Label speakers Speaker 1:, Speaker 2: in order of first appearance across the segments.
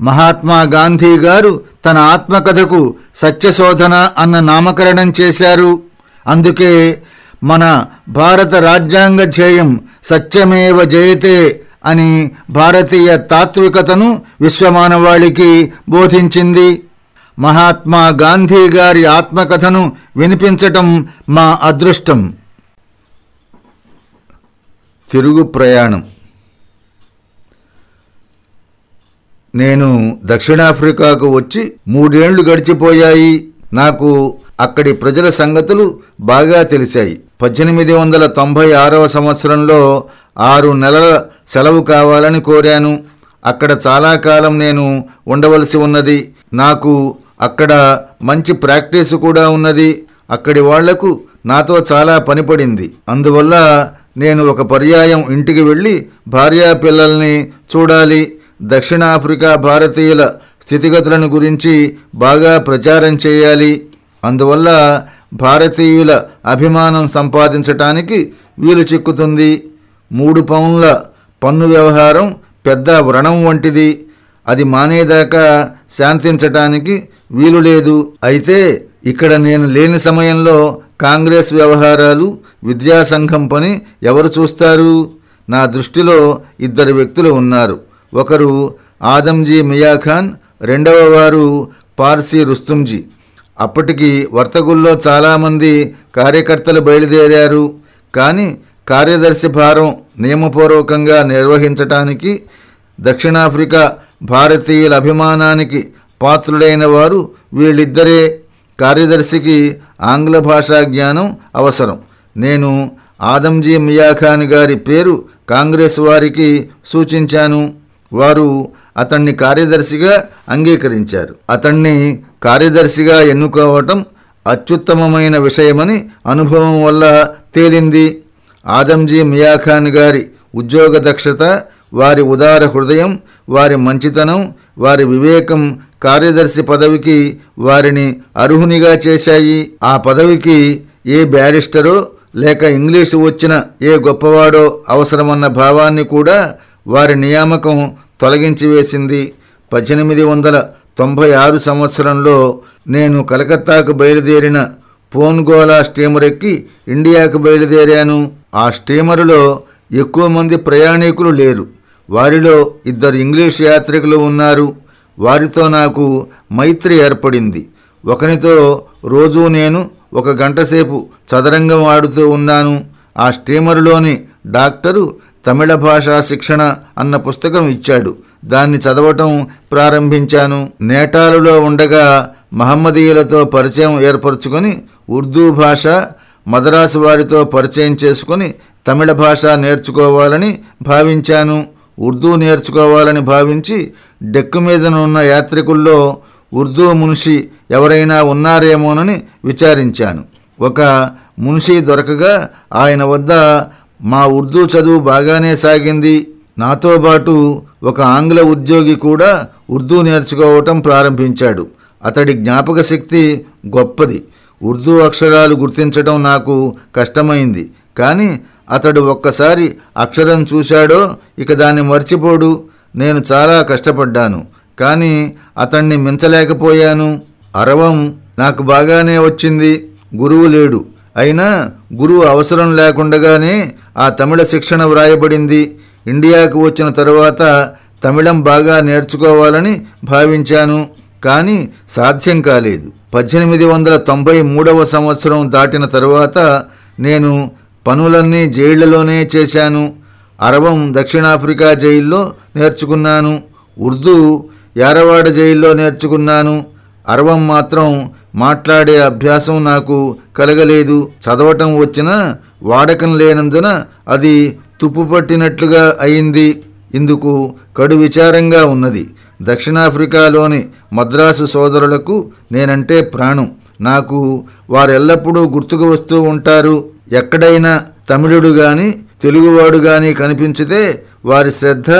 Speaker 1: మహాత్మా గాంధీ గారు తన ఆత్మకథకు సత్యశోధన అన్న నామకరణం చేశారు. అందుకే మన భారత రాజ్యాంగ ధ్యేయం సత్యమేవ జయతే అని భారతీయ తాత్వికతను విశ్వమానవాళికి బోధించింది. మహాత్మా గాంధీ గారి ఆత్మకథను వినిపించటం మా అదృష్టం. తిరుగు ప్రయాణం. నేను దక్షిణాఫ్రికాకు వచ్చి మూడేళ్ళు గడిచిపోయాయి. నాకు అక్కడి ప్రజల సంగతులు బాగా తెలిసాయి. పద్దెనిమిది వందల తొంభై ఆరవ సంవత్సరంలో ఆరు నెలల సెలవు కావాలని కోరాను. అక్కడ చాలా కాలం నేను ఉండవలసి ఉన్నది. నాకు అక్కడ మంచి ప్రాక్టీసు కూడా ఉన్నది. అక్కడి వాళ్ళకు నాతో చాలా పనిపడింది అందువల్ల నేను ఒక పర్యాయం ఇంటికి వెళ్ళి భార్యా పిల్లల్ని చూడాలి. దక్షిణాఫ్రికా భారతీయుల స్థితిగతులను గురించి బాగా ప్రచారం చేయాలి. అందువల్ల భారతీయుల అభిమానం సంపాదించటానికి వీలు చిక్కుతుంది. మూడు పౌన్ల పన్ను వ్యవహారం పెద్ద వ్రణం వంటిది. అది మానేదాకా శాంతించటానికి వీలు లేదు. అయితే ఇక్కడ నేను లేని సమయంలో కాంగ్రెస్ వ్యవహారాలు విద్యాసంఘం పని ఎవరు చూస్తారు? నా దృష్టిలో ఇద్దరు వ్యక్తులు ఉన్నారు. ఒకరు ఆదంజీ మియాఖాన్ రెండవ వారు పార్సీ రుస్తుంజీ అప్పటికి వర్తగుల్లో చాలామంది కార్యకర్తలు బయలుదేరారు. కానీ కార్యదర్శి భారం నియమపూర్వకంగా నిర్వహించటానికి దక్షిణాఫ్రికా భారతీయుల అభిమానానికి పాత్రుడైన వారు వీళ్ళిద్దరే కార్యదర్శికి ఆంగ్ల భాషా జ్ఞానం అవసరం. నేను ఆదంజీ మియాఖాన్ గారి పేరు కాంగ్రెస్ వారికి సూచించాను. వారు అతన్ని కార్యదర్శిగా అంగీకరించారు. అతన్ని కార్యదర్శిగా ఎన్నుకోవటం అత్యుత్తమమైన విషయమని అనుభవం వల్ల తేలింది. ఆదంజీ మియాఖాన్ గారి ఉద్యోగ దక్షత వారి ఉదార హృదయం వారి మంచితనం వారి వివేకం కార్యదర్శి పదవికి వారిని అర్హునిగా చేశాయి. ఆ పదవికి ఏ బ్యారిస్టరో లేక ఇంగ్లీషు వచ్చిన ఏ గొప్పవాడో అవసరమన్న భావాన్ని కూడా వారి నియామకం తొలగించి వేసింది. పద్దెనిమిది వందల తొంభై ఆరు సంవత్సరంలో నేను కలకత్తాకు బయలుదేరిన పోన్గోలా స్టీమర్ ఎక్కి ఇండియాకు బయలుదేరాను. ఆ స్టీమరులో ఎక్కువ మంది ప్రయాణికులు లేరు. వారిలో ఇద్దరు ఇంగ్లీష్ యాత్రికులు ఉన్నారు. వారితో నాకు మైత్రి ఏర్పడింది. ఒకనితో రోజూ నేను ఒక గంట సేపు చదరంగం ఆడుతూ ఉన్నాను. ఆ స్టీమరులోని డాక్టరు తమిళ భాషా శిక్షణ అన్న పుస్తకం ఇచ్చాడు. దాన్ని చదవటం ప్రారంభించాను. నేటాలులో ఉండగా మహమ్మదీయులతో పరిచయం ఏర్పరచుకొని ఉర్దూ భాష మద్రాసు వారితో పరిచయం చేసుకొని తమిళ భాష నేర్చుకోవాలని భావించాను. ఉర్దూ నేర్చుకోవాలని భావించి డెక్కు మీదనున్న యాత్రికుల్లో ఉర్దూ మున్షి ఎవరైనా ఉన్నారేమోనని విచారించాను. ఒక మున్షి దొరకగా ఆయన వద్ద మా ఉర్దూ చదువు బాగానే సాగింది. నాతో పాటు ఒక ఆంగ్ల ఉద్యోగి కూడా ఉర్దూ నేర్చుకోవటం ప్రారంభించాడు. అతడి జ్ఞాపక శక్తి గొప్పది. ఉర్దూ అక్షరాలు గుర్తించడం నాకు కష్టమైంది. కానీ అతడు ఒక్కసారి అక్షరం చూశాడో ఇక దాన్ని మర్చిపోడు. నేను చాలా కష్టపడ్డాను. కానీ అతన్ని మించలేకపోయాను. అరవం నాకు బాగానే వచ్చింది. గురువు లేడు. అయినా గురువు అవసరం లేకుండగానే ఆ తమిళ శిక్షణ వ్రాయబడింది. ఇండియాకు వచ్చిన తరువాత తమిళం బాగా నేర్చుకోవాలని భావించాను. కానీ సాధ్యం కాలేదు. పద్దెనిమిది వందల తొంభై మూడవ సంవత్సరం దాటిన తరువాత నేను పనులన్నీ జైళ్ళలోనే చేశాను. అరవం దక్షిణాఫ్రికా జైల్లో నేర్చుకున్నాను. ఉర్దూ యారవాడ జైల్లో నేర్చుకున్నాను. అరవం మాత్రం మాట్లాడే అభ్యాసం నాకు కలగలేదు. చదవటం వచ్చినా వాడకం లేనందున అది తుప్పు పట్టినట్లుగా అయింది. ఇందుకు కడు విచారంగా ఉన్నది. దక్షిణాఫ్రికాలోని మద్రాసు సోదరులకు నేనంటే ప్రాణం. నాకు వారెల్లప్పుడూ గుర్తుకు వస్తూ ఉంటారు. ఎక్కడైనా తమిళుడు గాని తెలుగువాడు గాని కనిపించితే వారి శ్రద్ధ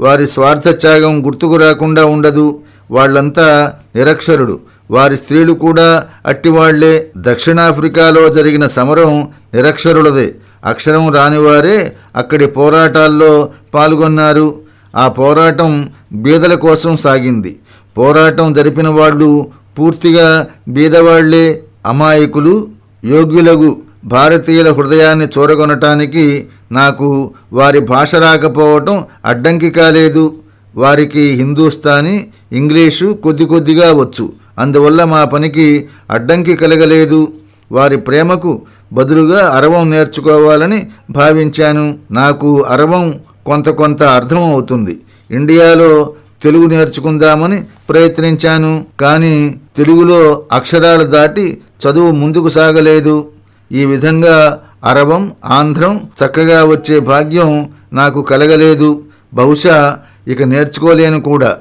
Speaker 1: వారి స్వార్థ త్యాగం గుర్తుకు రాకుండా ఉండదు. వాళ్ళంతా నిరక్షరుడు. వారి స్త్రీలు కూడా అట్టివాళ్ళే. దక్షిణాఫ్రికాలో జరిగిన సమరం నిరక్షరులదే. అక్షరం రానివారే అక్కడి పోరాటాల్లో పాల్గొన్నారు. ఆ పోరాటం బీదల కోసం సాగింది. పోరాటం జరిపిన వాళ్ళు పూర్తిగా బీదవాళ్ళే. అమాయకులు యోగ్యులగు. భారతీయుల హృదయాన్ని చూరగొనటానికి నాకు వారి భాష రాకపోవటం అడ్డంకి కాలేదు. వారికి హిందూస్థానీ ఇంగ్లీషు కొద్ది కొద్దిగా వచ్చు. అందువల్ల మా పనికి అడ్డంకి కలగలేదు. వారి ప్రేమకు బదులుగా అరవం నేర్చుకోవాలని భావించాను. నాకు అరవం కొంత కొంత అర్థం అవుతుంది ఇండియాలో తెలుగు నేర్చుకుందామని ప్రయత్నించాను. కానీ తెలుగులో అక్షరాలు దాటి చదువు ముందుకు సాగలేదు. ఈ విధంగా అరవం ఆంధ్రం చక్కగా వచ్చే భాగ్యం నాకు కలగలేదు. బహుశా ఇక నేర్చుకోలేను కూడా.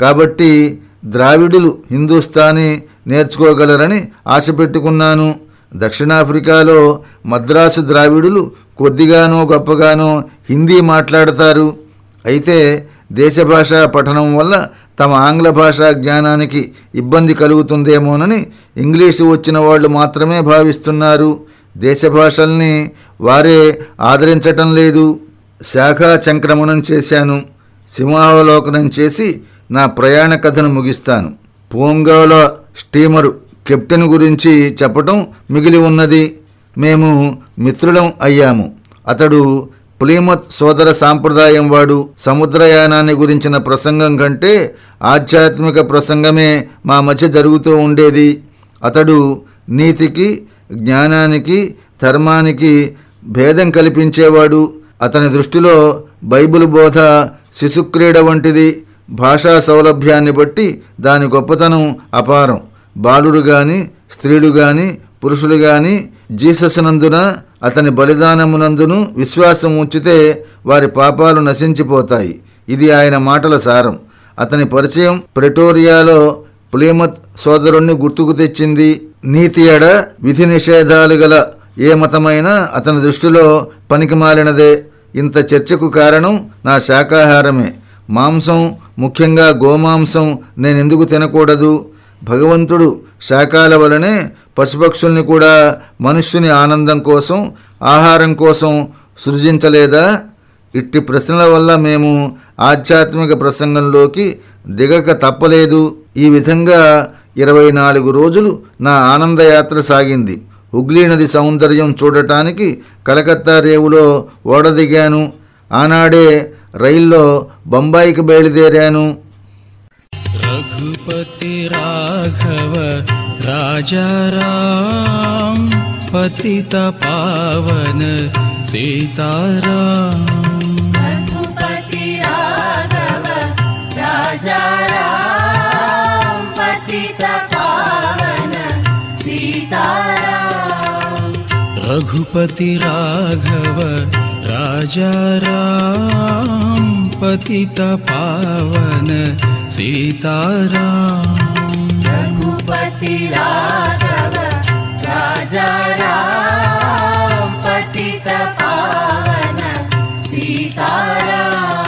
Speaker 1: కాబట్టి ద్రావిడులు హిందూస్థానీ నేర్చుకోగలరని ఆశ పెట్టుకున్నాను. దక్షిణాఫ్రికాలో మద్రాసు ద్రావిడులు కొద్దిగానో గొప్పగానో హిందీ మాట్లాడతారు. అయితే దేశభాషా పఠనం వల్ల తమ ఆంగ్ల భాషా జ్ఞానానికి ఇబ్బంది కలుగుతుందేమోనని ఇంగ్లీషు వచ్చిన వాళ్ళు మాత్రమే భావిస్తున్నారు. దేశ భాషల్ని వారే ఆదరించటం లేదు. శాఖా చంక్రమణం చేశాను. సింహావలోకనం చేసి నా ప్రయాణ కథను ముగిస్తాను. పూంగాల స్టీమరు కెప్టెన్ గురించి చెప్పటం మిగిలి ఉన్నది. మేము మిత్రులం అయ్యాము. అతడు ప్లీమత్ సోదర సాంప్రదాయం వాడు. సముద్రయానాన్ని గురించిన ప్రసంగం కంటే ఆధ్యాత్మిక ప్రసంగమే మా మధ్య జరుగుతూ ఉండేది. అతడు నీతికి జ్ఞానానికి ధర్మానికి భేదం కల్పించేవాడు. అతని దృష్టిలో బైబిల్ బోధ శిశుక్రీడ వంటిది భాషా సౌలభ్యాన్ని బట్టి దాని గొప్పతనం అపారం. బాలుడు గాని స్త్రీలు గాని పురుషులు గాని జీసస్ నందున అతని బలిదానమునందును విశ్వాసం ఉంచితే వారి పాపాలు నశించిపోతాయి. ఇది ఆయన మాటల సారం. అతని పరిచయం ప్రెటోరియాలో ప్లీమత్ సోదరుణ్ణి గుర్తుకు తెచ్చింది. నీతి ఎడ విధి నిషేధాలు గల ఏ మతమైనా అతని దృష్టిలో పనికిమాలినదే. ఇంత చర్చకు కారణం నా శాకాహారమే. మాంసం ముఖ్యంగా గోమాంసం నేనెందుకు తినకూడదు? భగవంతుడు శాకాల వలనే పశుపక్షుల్ని కూడా మనుష్యుని ఆనందం కోసం ఆహారం కోసం సృజించలేదా? ఇట్టి ప్రశ్నల వల్ల మేము ఆధ్యాత్మిక ప్రసంగంలోకి దిగక తప్పలేదు. ఈ విధంగా ఇరవై నాలుగు రోజులు నా ఆనందయాత్ర సాగింది. హుగ్లీ నది సౌందర్యం చూడటానికి కలకత్తా రేవులో ఓడదిగాను. ఆనాడే రైల్లో బొంబాయికి బయలుదేరాను.
Speaker 2: రఘుపతి రాఘవ రాజారాం సీతారా. రాజారా
Speaker 3: रघुपति राघव राजा राम पतित पावन सीताराम।
Speaker 2: रघुपति राघव राजा राम पतित पावन सीताराम